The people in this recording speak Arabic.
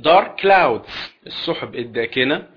dark clouds. السحب الداكنة